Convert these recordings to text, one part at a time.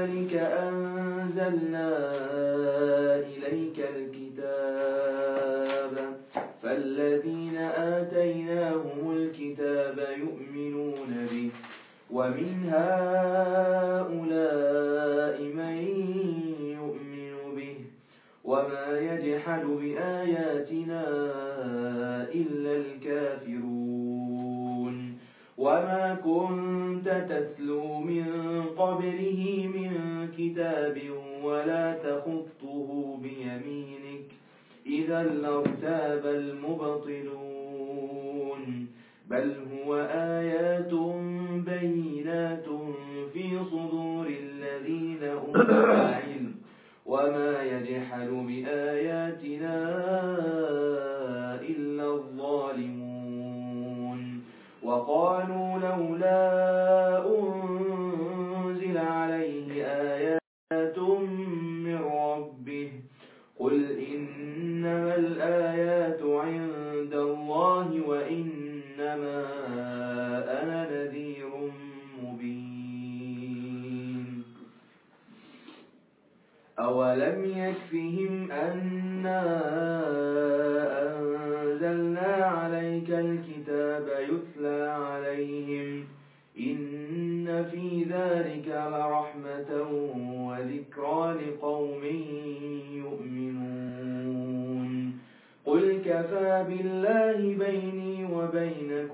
وكذلك أنزلنا إليك الكتاب. فالذين آتيناهم الكتاب يؤمنون به. ومن هؤلاء لارتاب المبطلون بل هو آيات بينات في صدور الذين أوتوا العلم وما يجحد بآياتنا إلا الظالمون وقالوا لولا أنزل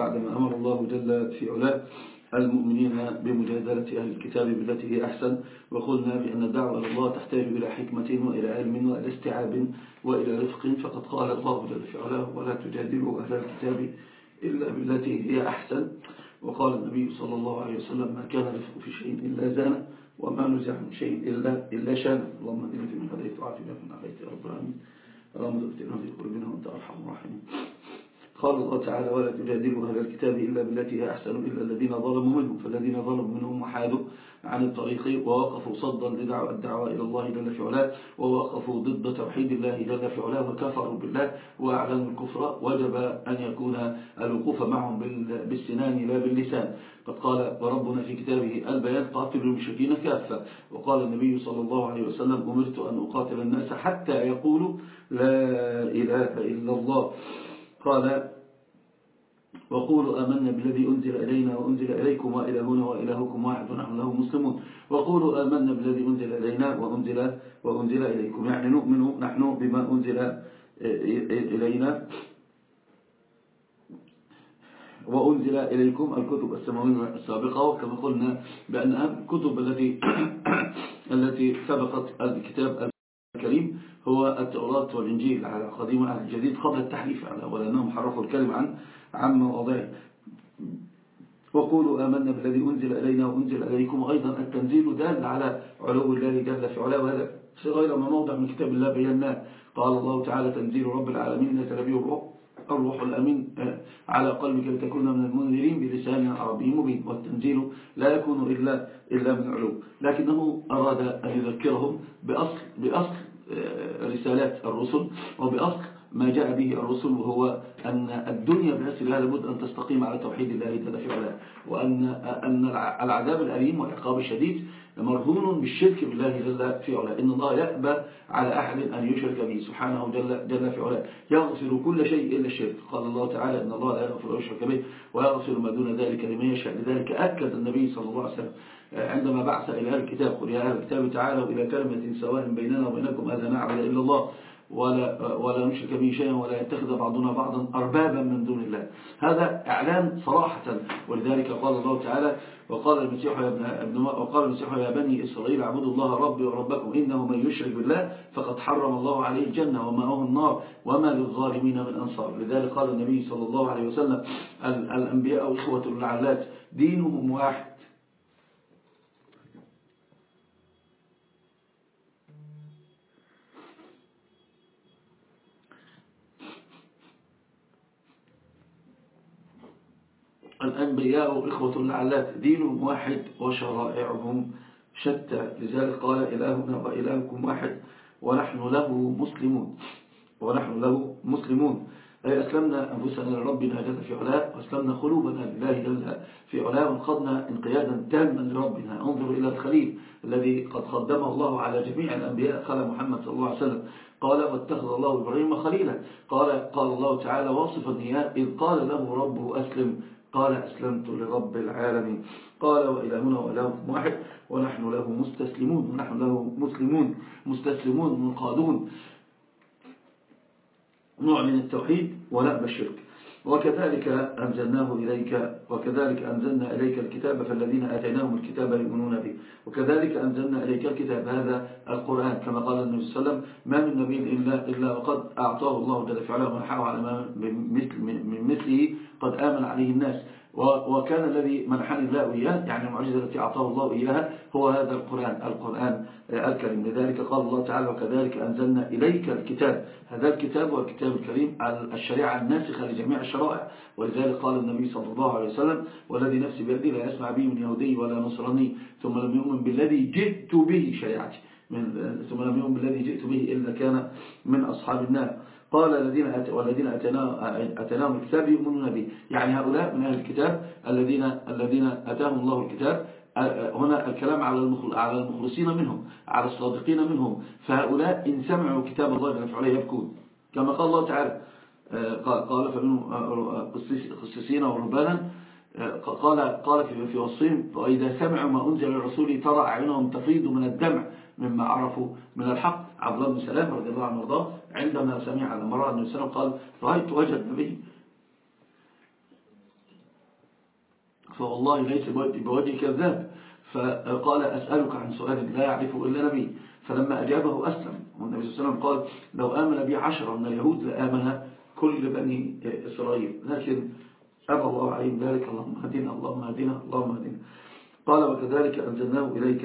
بعدما أمر الله جل في علاه المؤمنين بمجادلة أهل الكتاب بالتي هي أحسن وقلنا بأن الدعوة إلى الله تحتاج إلى حكمة وإلى علم وإلى استيعاب وإلى رفق فقد قال الله جل في علاه ولا تجادلوا أهل الكتاب إلا بالتي هي أحسن وقال النبي صلى الله عليه وسلم ما كان رفق في شيء إلا زانه وما نزع من شيء إلا, إلا شانه اللهم إنك من هديت وعافنا من يا رب العالمين اللهم ذكرنا في قلوبنا وأنت أرحم الراحمين قال الله تعالى ولا تجادلوا أهل الكتاب إلا بالتي هي أحسن إلا الذين ظلموا منهم فالذين ظلموا منهم وحادوا عن الطريق ووقفوا صدا لدعوة الدعوة إلى الله جل في علاه ووقفوا ضد توحيد الله جل في علاه وكفروا بالله وأعلنوا الكفر وجب أن يكون الوقوف معهم بالسنان لا باللسان. قد قال وربنا في كتابه البيان قاتلوا المشركين كافة. وقال النبي صلى الله عليه وسلم أمرت أن أقاتل الناس حتى يقولوا لا إله إلا الله. قال وقولوا آمنا بالذي أنزل إلينا وأنزل إليكم وإلهنا وإلهكم واحد ونحن له مسلمون. وقولوا آمنا بالذي أنزل إلينا وأنزل, وأنزل إليكم. يعني نؤمن نحن بما أنزل إلينا وأنزل إليكم الكتب السماوية السابقة. وكما قلنا بأن الكتب التي التي سبقت الكتاب الكريم هو التوراة والإنجيل على القديم وعلى الجديد قبل التحريف ولأنهم حرفوا الكلمة عن عن مواضعه وقولوا آمنا بالذي أنزل إلينا وأنزل إليكم أيضا. التنزيل دال على علو الله جل في علاه وهذا غير ما موضع من كتاب الله بيناه. قال الله تعالى تنزيل رب العالمين نزل به الروح الروح الأمين على قلبك لتكون من المنذرين بلسان عربي مبين. والتنزيل لا يكون إلا, إلا من علو. لكنه أراد أن يذكرهم بأصل, بأصل رسالات الرسل وبأصل ما جاء به الرسل وهو أن الدنيا بأسرها لابد أن تستقيم على توحيد الله جل في علاه وأن أن العذاب الأليم والعقاب الشديد مرهون بالشرك بالله جل في علاه. إن الله يأبى على أحد أن يشرك به سبحانه جل, جل في علاه. يغفر كل شيء إلا الشرك. قال الله تعالى إن الله لا يغفر ويشرك به ويغفر ما دون ذلك لمن يشاء. لذلك أكد النبي صلى الله عليه وسلم عندما بعث إلى أهل الكتاب قل يا أهل الكتاب تعالوا إلى كلمة سواء بيننا وبينكم ألا نعبد إلا الله. ولا, ولا نشرك به شيئا ولا يتخذ بعضنا بعضا أربابا من دون الله. هذا إعلان صراحة. ولذلك قال الله تعالى وقال المسيح يا ابن وقال المسيح يا بني إسرائيل اعبدوا الله ربي وربكم إنه من يشرك بالله فقد حرم الله عليه الجنة وماءه النار وما للظالمين من أنصار. لذلك قال النبي صلى الله عليه وسلم الأنبياء إخوة العلات دينهم واحد. الأنبياء إخوة العلات دينهم واحد وشرائعهم شتى لذلك قال إلهنا وإلهكم واحد ونحن له مسلمون. ونحن له مسلمون. أي أسلمنا أنفسنا لربنا جل في علاء وأسلمنا قلوبنا لله جل في علاء وانقضنا انقيادا تاما لربنا. انظر إلى الخليل الذي قد قدمه الله على جميع الأنبياء. قال محمد صلى الله عليه وسلم قال واتخذ الله إبراهيم خليلا. قال قال الله تعالى واصفا إياه إذ قال له ربه أسلم. قال أسلمت لرب العالمين. قال وإلهنا وإلهكم واحد. ونحن له مستسلمون. ونحن له مسلمون. مستسلمون. منقادون. نعلن التوحيد. ونأبى الشرك وكذلك أنزلناه إليك وكذلك أنزلنا إليك الكتاب فالذين آتيناهم الكتاب يؤمنون به. وكذلك أنزلنا إليك الكتاب هذا القرآن كما قال النبي صلى الله عليه وسلم ما من نبي إلا, إلا وقد أعطاه الله جل في علاه ومنحه على مثله قد آمن عليه الناس. وكان الذي منحني الله إياه يعني المعجزة التي أعطاه الله إياها هو هذا القرآن القرآن الكريم. لذلك قال الله تعالى وكذلك أنزلنا إليك الكتاب. هذا الكتاب هو الكتاب الكريم الشريعة الناسخة لجميع الشرائع. ولذلك قال النبي صلى الله عليه وسلم والذي نفسي بيدي لا يسمع به من يهودي ولا نصراني ثم لم يؤمن بالذي جئت به شريعتي. من ثم لم يؤمن بالذي جئت به إلا كان من أصحاب النار. قال الذين والذين أتناهم الكتاب يؤمنون به. يعني هؤلاء من أهل الكتاب الذين الذين أتاهم الله الكتاب هنا الكلام على على المخلصين منهم على الصادقين منهم. فهؤلاء إن سمعوا كتاب الله جل وعلا يبكون. كما قال الله تعالى قال فمنهم قسيسين وربانا قال قال في في وصفهم وإذا سمعوا ما أنزل الرسول ترى أعينهم تفيض من الدمع مما عرفوا من الحق. عبد الله بن سلام رضي الله عنه وارضاه عندما سمع لما رأى النبي صلى الله عليه وسلم قال رأيت وجه النبي. فوالله ليس بوجه كذاب. فقال أسألك عن سؤال لا يعرفه إلا نبي. فلما أجابه أسلم. والنبي صلى الله عليه وسلم قال لو آمن بي عشرة من اليهود لآمن كل بني إسرائيل. لكن أبى الله عليهم ذلك اللهم هدنا اللهم هدنا اللهم هدنا قال وكذلك أنزلناه إليك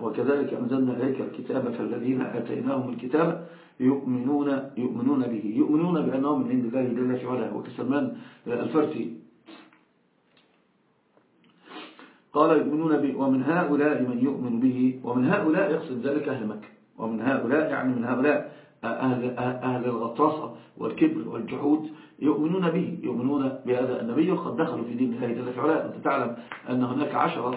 وكذلك أنزلنا إليك الكتاب فالذين آتيناهم الكتاب يؤمنون يؤمنون به. يؤمنون بأنه من عند الله جل وعلا. وكسلمان الفرسي. قال يؤمنون به ومن هؤلاء من يؤمن به ومن هؤلاء يقصد ذلك أهل مكة. ومن هؤلاء يعني من هؤلاء أهل, أهل الغطرسة والكبر والجحود يؤمنون به يؤمنون بهذا النبي وقد دخلوا في دين الله جل وعلا أنت تعلم أن هناك عشرة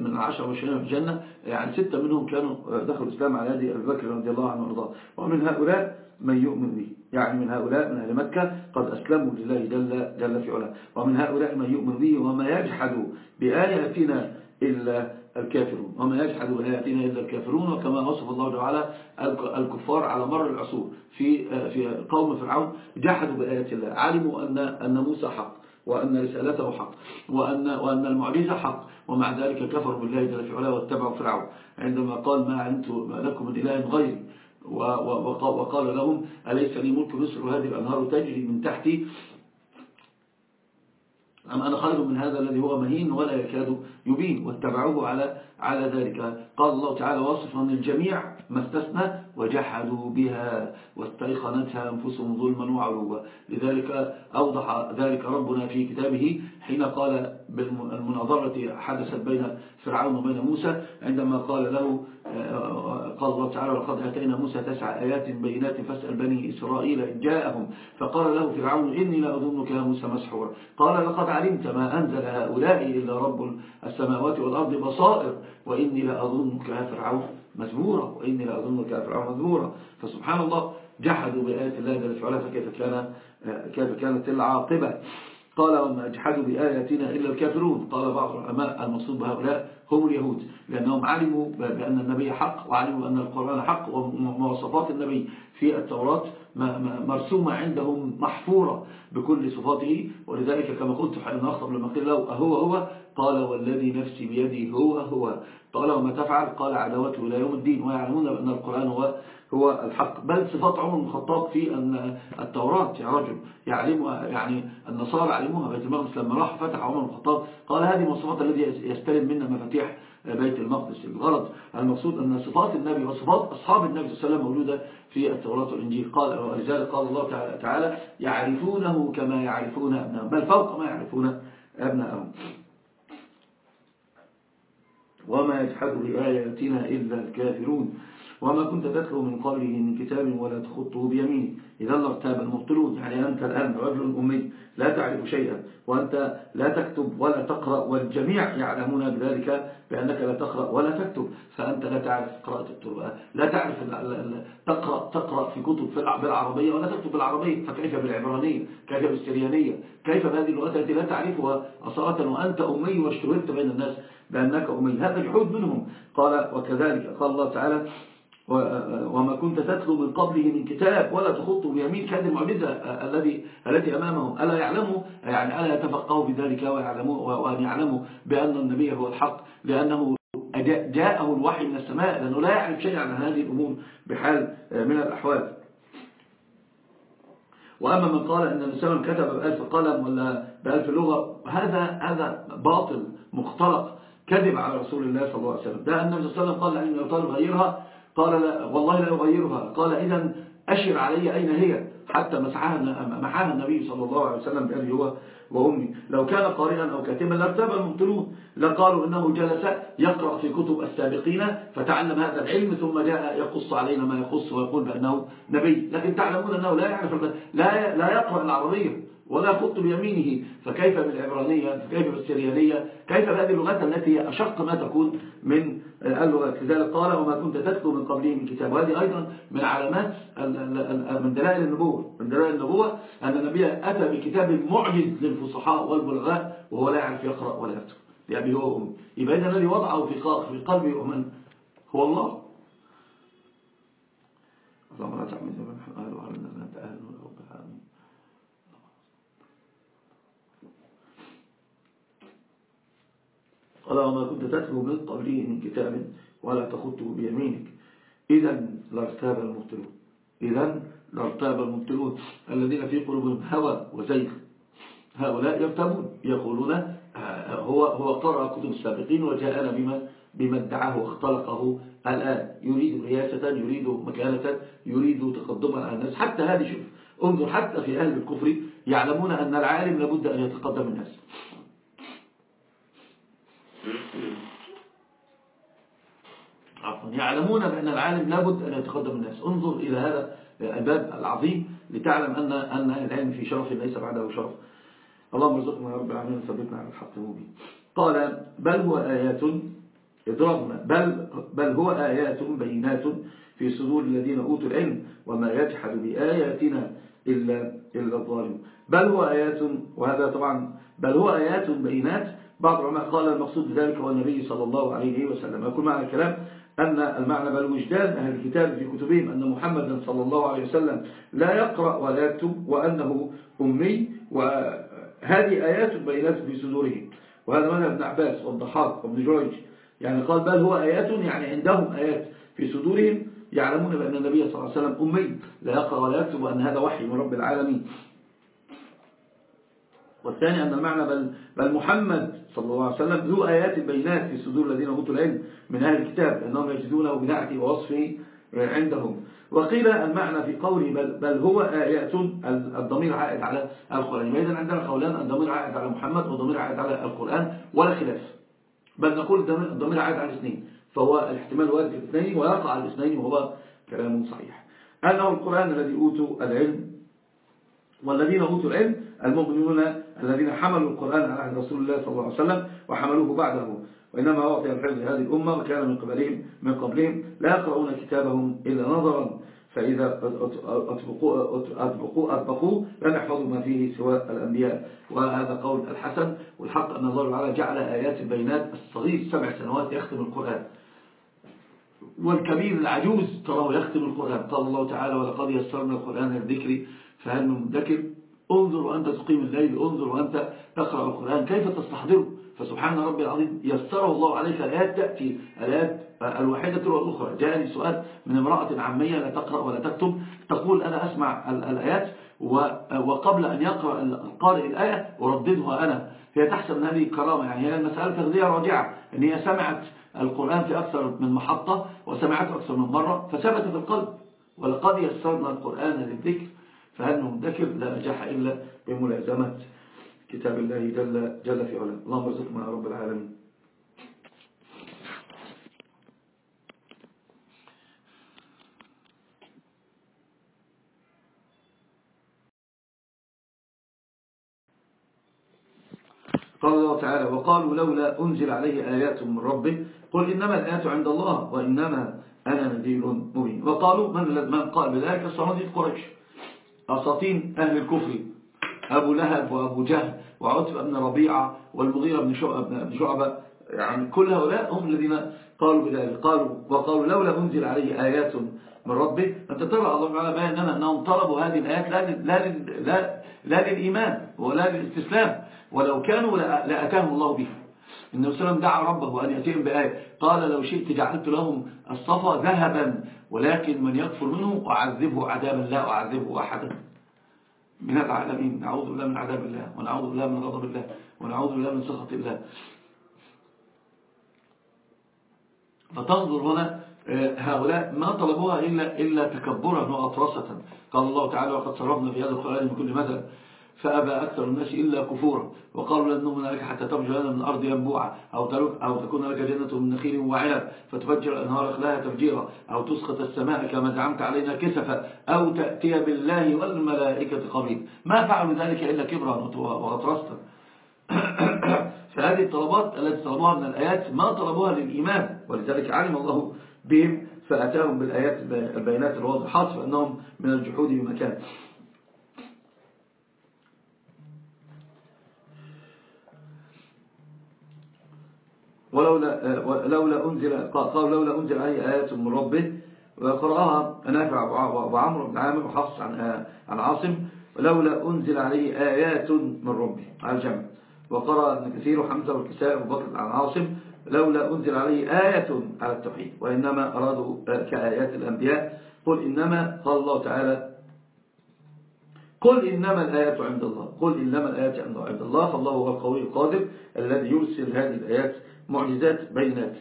من العشرة المشهورين في الجنة يعني ستة منهم كانوا دخلوا الإسلام على يد أبي بكر رضي الله عنه وأرضاه. ومن هؤلاء من يؤمن به يعني من هؤلاء من أهل مكة قد أسلموا لله جل, جل في علاه. ومن هؤلاء من يؤمن به وما يجحد بآياتنا إلا الكافرون. وما يجحد بآياتنا إلا الكافرون وكما وصف الله تعالى الكفار على مر العصور. في في قوم فرعون جحدوا بآيات الله علموا أن أن موسى حق وأن رسالته حق وأن وأن المعجزة حق ومع ذلك كفروا بالله جل وعلا واتبعوا فرعون. عندما قال ما علمت لكم من إله غيري وقال لهم أليس لي ملك مصر وهذه الأنهار تجري من تحتي؟ أم أنا خير من هذا الذي هو مهين ولا يكاد يبين؟ واتبعوه على على ذلك. قال الله تعالى وصفا الجميع ما استثنى وجحدوا بها واستيقنتها أنفسهم ظلما وعلوا. لذلك أوضح ذلك ربنا في كتابه حين قال بالمناظرة حدثت بين فرعون وبين موسى عندما قال له قال الله تعالى لقد أتينا موسى تسع آيات بينات فاسأل بني إسرائيل إن جاءهم. فقال له فرعون إني لا أظنك يا موسى مسحورا قال لقد علمت ما أنزل هؤلاء إلا رب السماوات والأرض بصائر وإني لا أظنك يا فرعون مزبورا وإني لا أظنك يا فرعون مزبورا. فسبحان الله جحدوا بآيات الله جل وعلا فكيف كان كيف كانت العاقبة؟ قال وما أجحدوا بآياتنا إلا الكافرون. قال بعض العلماء المقصود بهؤلاء هم اليهود لأنهم علموا بأن النبي حق وعلموا أن القرآن حق ومواصفات النبي في التوراة مرسومة عندهم محفورة بكل صفاته. ولذلك كما قلت حين أخطب لما قيل له أهو هو؟ قال والذي نفسي بيدي هو هو. قال وما تفعل؟ قال عداوته إلى يوم الدين. ويعلمون بأن القرآن هو هو الحق بل صفات عمر بن الخطاب في التوراة يا رجل يعلم يعني النصارى علموها بيت المقدس لما راح فتح عمر بن الخطاب قال هذه مواصفات الذي يستلم منا مفاتيح بيت المقدس. الغرض المقصود أن صفات النبي وصفات أصحاب النبي صلى الله عليه وسلم موجودة في التوراة والإنجيل. قال ولذلك قال الله تعالى يعرفونه كما يعرفون أبنائهم بل فوق ما يعرفون أبنائهم وما يجحد بآياتنا إلا الكافرون. وما كنت تتلو من قبله من كتاب ولا تخطه بيمينك إذا لارتاب المبطلون يعني أنت الآن رجل أمي لا تعرف شيئا وأنت لا تكتب ولا تقرأ والجميع يعلمون بذلك بأنك لا تقرأ ولا تكتب فأنت لا تعرف قراءة التربة لا تعرف تقرأ, تقرأ في كتب بالعربية ولا تكتب بالعربية فكيف بالعبرانية؟ كيف بالسريانية؟ كيف بهذه اللغات التي لا تعرفها؟ أصالة وأنت أمي واشتهرت بين الناس بأنك أمي هذا جحود منهم. قال وكذلك قال الله تعالى وما كنت تتلو من قبله من كتاب ولا تخط بيمينك هذه المعجزة الذي التي أمامهم ألا يعلموا؟ يعني ألا يتفقهوا بذلك ويعلموا وأن يعلموا بأن النبي هو الحق لأنه جاءه الوحي من السماء لأنه لا يعرف شيئا عن هذه الأمور بحال من الأحوال. وأما من قال أن الإنسان كتب بألف قلم ولا بألف لغة هذا هذا باطل مختلق. كذب على رسول الله صلى الله عليه وسلم. ده النبي صلى الله عليه وسلم قال لأن لو طالب غيرها قال لا والله لا يغيرها قال إذا أشر علي أين هي؟ حتى مسحها محاها النبي صلى الله عليه وسلم بأبي هو وأمي. لو كان قارئا أو كاتبا لارتاب المبطلون. لقالوا إنه جلس يقرأ في كتب السابقين فتعلم هذا العلم ثم جاء يقص علينا ما يقص ويقول بأنه نبي. لكن تعلمون أنه لا يعرف لا لا يقرأ العربية ولا يخط بيمينه. فكيف بالعبرانية؟ فكيف بالسريانية؟ كيف بهذه اللغات التي هي أشق ما تكون من اللغات لذلك قال وما كنت تتلو من قبله من كتاب. وهذه أيضا من علامات من دلائل النبوة. من دلائل النبوة أن النبي أتى بكتاب معجز للفصحاء والبلغاء وهو لا يعرف يقرأ ولا يكتب. لأبي هو يبقى إذا الذي وضعه في قلبه ومن هو الله. اللهم لا تعمل أنت قال وما كنت تتلو من قبله من كتاب ولا تخطه بيمينك. إذا لارتاب المبتلون إذا لارتاب المبتلون الذين في قلوبهم هوى وزيغ. هؤلاء يرتبون يقولون آه، هو هو قرأ كتب السابقين وجاءنا بما بما ادعاه واختلقه. الآن يريد رياسة يريد مكانة يريد تقدما على الناس. حتى هذه شوف انظر حتى في أهل الكفر يعلمون أن العالم لابد أن يتقدم الناس. عفوا. يعلمون بأن العالم لابد أن يتقدم الناس. انظر إلى هذا الباب العظيم لتعلم أن أن العلم في شرف ليس بعده شرف. اللهم ارزقنا يا رب العالمين وثبتنا على الحق المبين قال بل هو آيات إضربنا بل, بل هو آيات بينات في صدور الذين أوتوا العلم وما يجحد بآياتنا إلا, إلا الظالم بل هو آيات وهذا طبعا بل هو آيات بينات بعض العلماء قال المقصود بذلك هو النبي صلى الله عليه وسلم. يقول معنى الكلام أن المعنى بل وجدان أهل الكتاب في كتبهم أن محمدا صلى الله عليه وسلم لا يقرأ ولا يكتب وأنه أمي وهذه آيات بينات في صدورهم وهذا مذهب ابن عباس والضحاك وابن جريج. يعني قال بل هو آيات يعني عندهم آيات في صدورهم يعلمون بأن النبي صلى الله عليه وسلم أمي لا يقرأ ولا يكتب وأن هذا وحي من رب العالمين. والثاني أن المعنى بل, بل محمد صلى الله عليه وسلم ذو آيات بينات في صدور الذين أوتوا العلم من أهل الكتاب أنهم يجدونه بنعته ووصفه عندهم. وقيل المعنى في قوله بل, بل هو آيات الضمير عائد على القرآن. إذا عندنا قولان الضمير عائد على محمد والضمير عائد على القرآن ولا خلاف. بل نقول الضمير عائد على الاثنين فهو الاحتمال وارد في الاثنين ويقع على الاثنين وهو كلام صحيح. أنه القرآن الذي أوتوا العلم والذين أوتوا العلم المؤمنون الذين حملوا القرآن على عهد رسول الله صلى الله عليه وسلم وحملوه بعده. وإنما أعطي الحفظ هذه الأمة وكان من قبلهم من قبلهم لا يقرؤون كتابهم إلا نظرا. فإذا أطبقوا, أطبقوا, أطبقوا لن يحفظوا ما فيه سوى الأنبياء. وهذا قول الحسن والحق أن الله تعالى جعل آيات البينات الصغير سبع سنوات يختم القرآن. والكبير العجوز تراه يختم القرآن. قال الله تعالى ولقد يسرنا القرآن الذكر فهل من مدكر؟ انظر وأنت تقيم الليل انظر وأنت تقرأ القرآن. كيف تستحضره؟ فسبحان ربي العظيم يسره الله عليك. الآيات تأتي الآيات الواحدة والأخرى. جاءني سؤال من امرأة عامية لا تقرأ ولا تكتب. تقول أنا أسمع الآيات وقبل أن يقرأ القارئ الآية أرددها أنا. هي تحسب أن هذه كرامة. يعني هي المسألة تغذية راجعة أن هي سمعت القرآن في أكثر من محطة وسمعته أكثر من مرة فثبت في القلب. ولقد يسرنا القرآن للذكر. فهل مدكر؟ لا نجاح إلا بملازمة كتاب الله جل, جل في علاه. اللهم ارزقنا يا رب العالمين. قال الله تعالى وقالوا لولا أنزل عليه آيات من ربه قل إنما الآيات عند الله وإنما أنا نذير مبين. وقالوا من, من قال بذلك؟ الصناديق قريش. أساطين أهل الكفر. أبو لهب وأبو جهل وعتبة بن ربيعة والمغيرة بن شعبة يعني كل هؤلاء هم الذين قالوا بذلك. قالوا وقالوا لولا أنزل عليه آيات من ربه أنت ترى الله تعالى بيننا أنهم طلبوا هذه الآيات لا, لا, لا, لا للإيمان ولا للاستسلام ولو كانوا لأتاهم الله بها. النبي صلى الله عليه وسلم دعا ربه أن يأتيهم بآية. قال لو شئت جعلت لهم الصفا ذهبا ولكن من يكفر منه أعذبه عذابا لا أعذبه أحدا. من العالمين. نعوذ بالله من عذاب الله ونعوذ بالله من غضب الله ونعوذ بالله من سخط الله. فتنظر هنا آه، هؤلاء ما طلبوها إلا, إلا تكبرا وأطرسة. قال الله تعالى وقد صرفنا في هذا القرآن من كل مثل. فأبى أكثر الناس إلا كفورا. وقالوا لن نؤمن لك حتى ترجع لنا من الأرض ينبوعا أو, أو تكون لك جنة من نخيل وعنب فتفجر الأنهار خلاها تفجيرا أو تسقط السماء كما زعمت علينا كسفا أو تأتي بالله والملائكة قبيل. ما فعلوا ذلك إلا كبرا وغطرستا. فهذه الطلبات التي طلبوها من الآيات ما طلبوها للإيمان ولذلك علم الله بهم فأتاهم بالآيات البيانات الواضحات فأنهم من الجحود بمكان. ولولا لولا أنزل قال لولا أنزل عليه آيات من ربه وقرأها نافع وعمر بن عامر وحفص عن عن عاصم ولولا أنزل عليه آيات من ربه على الجمع. وقرأ ابن كثير وحمزة والكساء وبكر عن عاصم لولا أنزل عليه آية على التوحيد وإنما أرادوا كآيات الأنبياء قل إنما قال الله تعالى قل إنما الآيات عند الله. قل إنما الآيات عند الله. فالله هو القوي القادر الذي يرسل هذه الآيات معجزات بينات.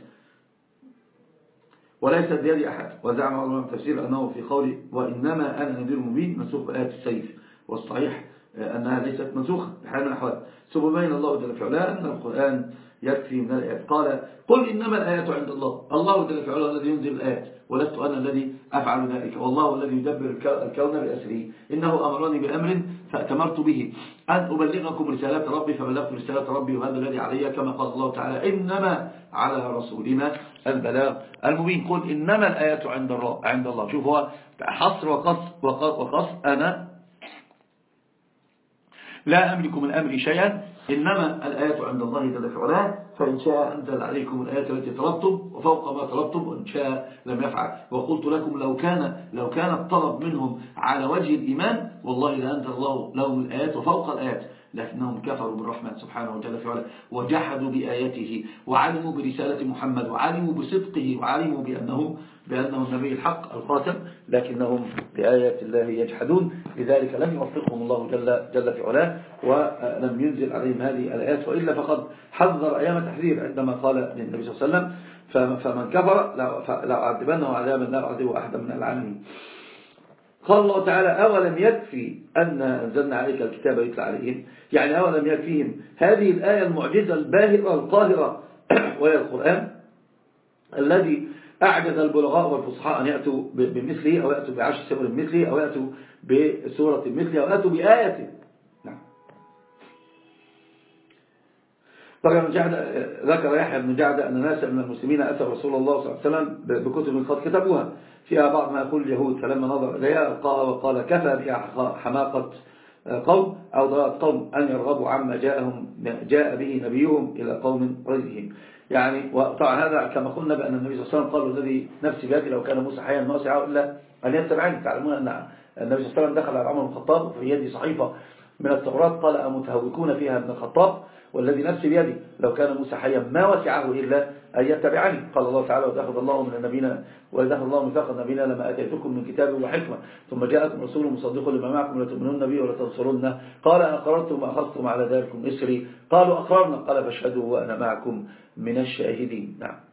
وليست بيد أحد. وزعم الله التفسير أنه في قوله وإنما أنا نذير مبين. منسوخ بآيات السيف والصحيح أنها ليست منسوخة. بحال من الأحوال. ثم بين الله جل في علاه أن القرآن يكفي من الآيات. قال قل إنما الآيات عند الله. الله جل في علاه الذي ينزل الآيات ولست أنا الذي أفعل ذلك والله الذي يدبر الكون بأسره. إنه أمرني بأمر فأتمرت به. أن أبلغكم رسالات ربي فبلغت رسالات ربي وهذا الذي علي كما قال الله تعالى إنما على رسولنا البلاغ المبين. قل إنما الآيات عند الله عند الله. شوف هو حصر وقص وقص, وقص أنا لا أملك من أمري شيئا إنما الآيات عند الله جل فإن شاء أنزل عليكم الآيات التي طلبتم وفوق ما طلبتم وإن شاء لم يفعل. وقلت لكم لو كان لو كان الطلب منهم على وجه الإيمان والله لأنزل الله لهم الآيات وفوق الآيات. لكنهم كفروا بالرحمن سبحانه وتعالى في وجحدوا بآياته وعلموا برسالة محمد وعلموا بصدقه وعلموا بأنه بأنه النبي الحق الخاتم لكنهم بآيات الله يجحدون. لذلك لم يوفقهم الله جل, جل في علاه ولم ينزل عليهم هذه الآيات وإلا فقد حذر أيام تحذير عندما قال للنبي صلى الله عليه وسلم فمن كفر لأعذبنه عذابا لا أعذب أحدا من العالمين. قال الله تعالى أولم يكفي أن أنزلنا عليك الكتاب يتلى عليهم؟ يعني أولم يكفيهم هذه الآية المعجزة الباهرة القاهرة وهي القرآن الذي أعجز البلغاء والفصحاء أن يأتوا بمثله أو يأتوا بعشر سور مثله أو يأتوا بسورة مثله أو يأتوا بآية طبعا جعد ذكر يحيى بن جعد أن ناس من المسلمين أتوا رسول الله صلى الله عليه وسلم بكتب قد كتبوها فيها بعض ما يقول اليهود فلما نظر إليها قال وقال كفى بها حماقة قوم؟ أو ضلالة قوم أن يرغبوا عما جاءهم جاء به نبيهم إلى قوم غيرهم. يعني وطبعا هذا كما قلنا بأن النبي صلى الله عليه وسلم قال الذي نفسي بيده لو كان موسى حيا ما وسعه إلا أن يتبعني. تعلمون أن النبي صلى الله عليه وسلم دخل على عمر بن الخطاب وفي يدي صحيفة من التوراة قال أمتهوكون فيها ابن الخطاب؟ والذي نفسي بيدي لو كان موسى حيا ما وسعه إلا أن يتبعني. قال الله تعالى وتأخذ الله من النبينا وإذا الله ميثاق النبينا لما أتيتكم من كتاب وحكمة. ثم جاءكم رسول مصدق لما معكم لتؤمنون به ولا تنصرون. قال أقررتم وأخذتم على ذلكم إسري قالوا أقررنا قال فاشهدوا وأنا معكم من الشاهدين نعم.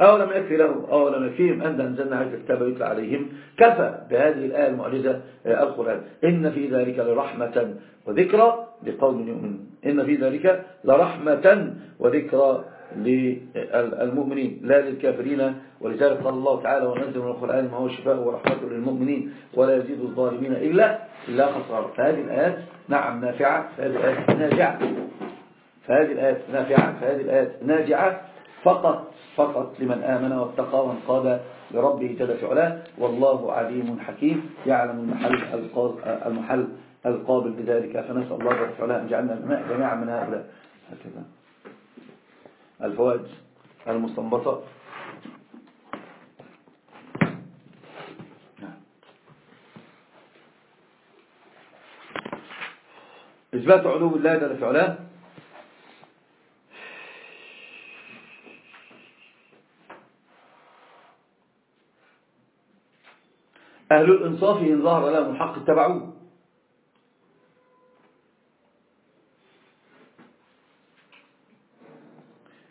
أولم يكفي لهم أولم يكفيهم أن أنزلنا عليك الكتاب يتلى عليهم. كفى بهذه الآية المعجزة آه، القرآن. إن في ذلك لرحمة وذكرى لقوم يؤمنون. إن في ذلك لرحمة وذكرى للمؤمنين. لا للكافرين ولذلك قال الله تعالى ونزل من القرآن ما هو شفاء ورحمة للمؤمنين ولا يزيد الظالمين إلا إلا خسارة. فهذه الآيات نعم نافعة فهذه الآيات ناجعة. فهذه الآيات نافعة فهذه الآيات ناجعة فقط. فقط لمن آمن واتقى وانقاد لربه جل في علاه. والله عليم حكيم. يعلم المحل المحل القابل بذلك فنسأل الله جل في علاه أن جعلنا جميعا من هؤلاء. هكذا. الفوائد المستنبطة. نعم. إثبات علو الله جل في علاه. أهل الإنصاف إن ظهر لهم الحق اتبعوه.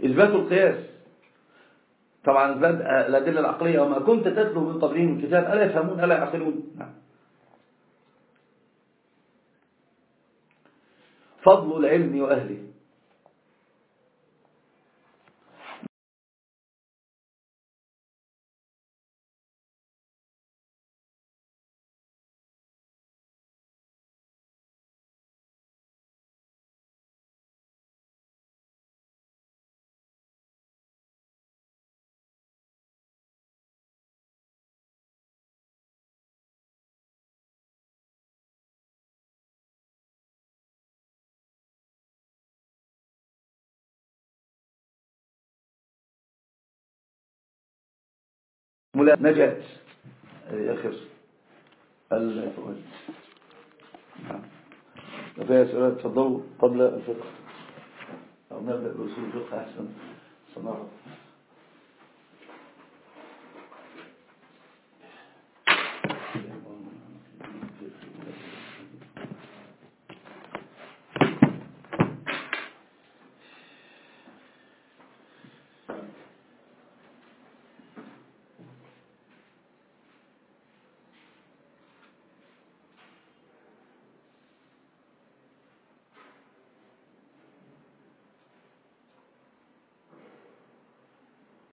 إثبات القياس. طبعا إثبات الأدلة العقلية. وما كنت تتلو من قبلهم الكتاب ألا يفهمون ألا يعقلون. نعم. فضل العلم وأهله. ملا نجاة. آخر الفوائد نعم. فيها سؤال تفضلوا قبل الفقه. أو نبدأ بأصول الفقه أحسن. صناعة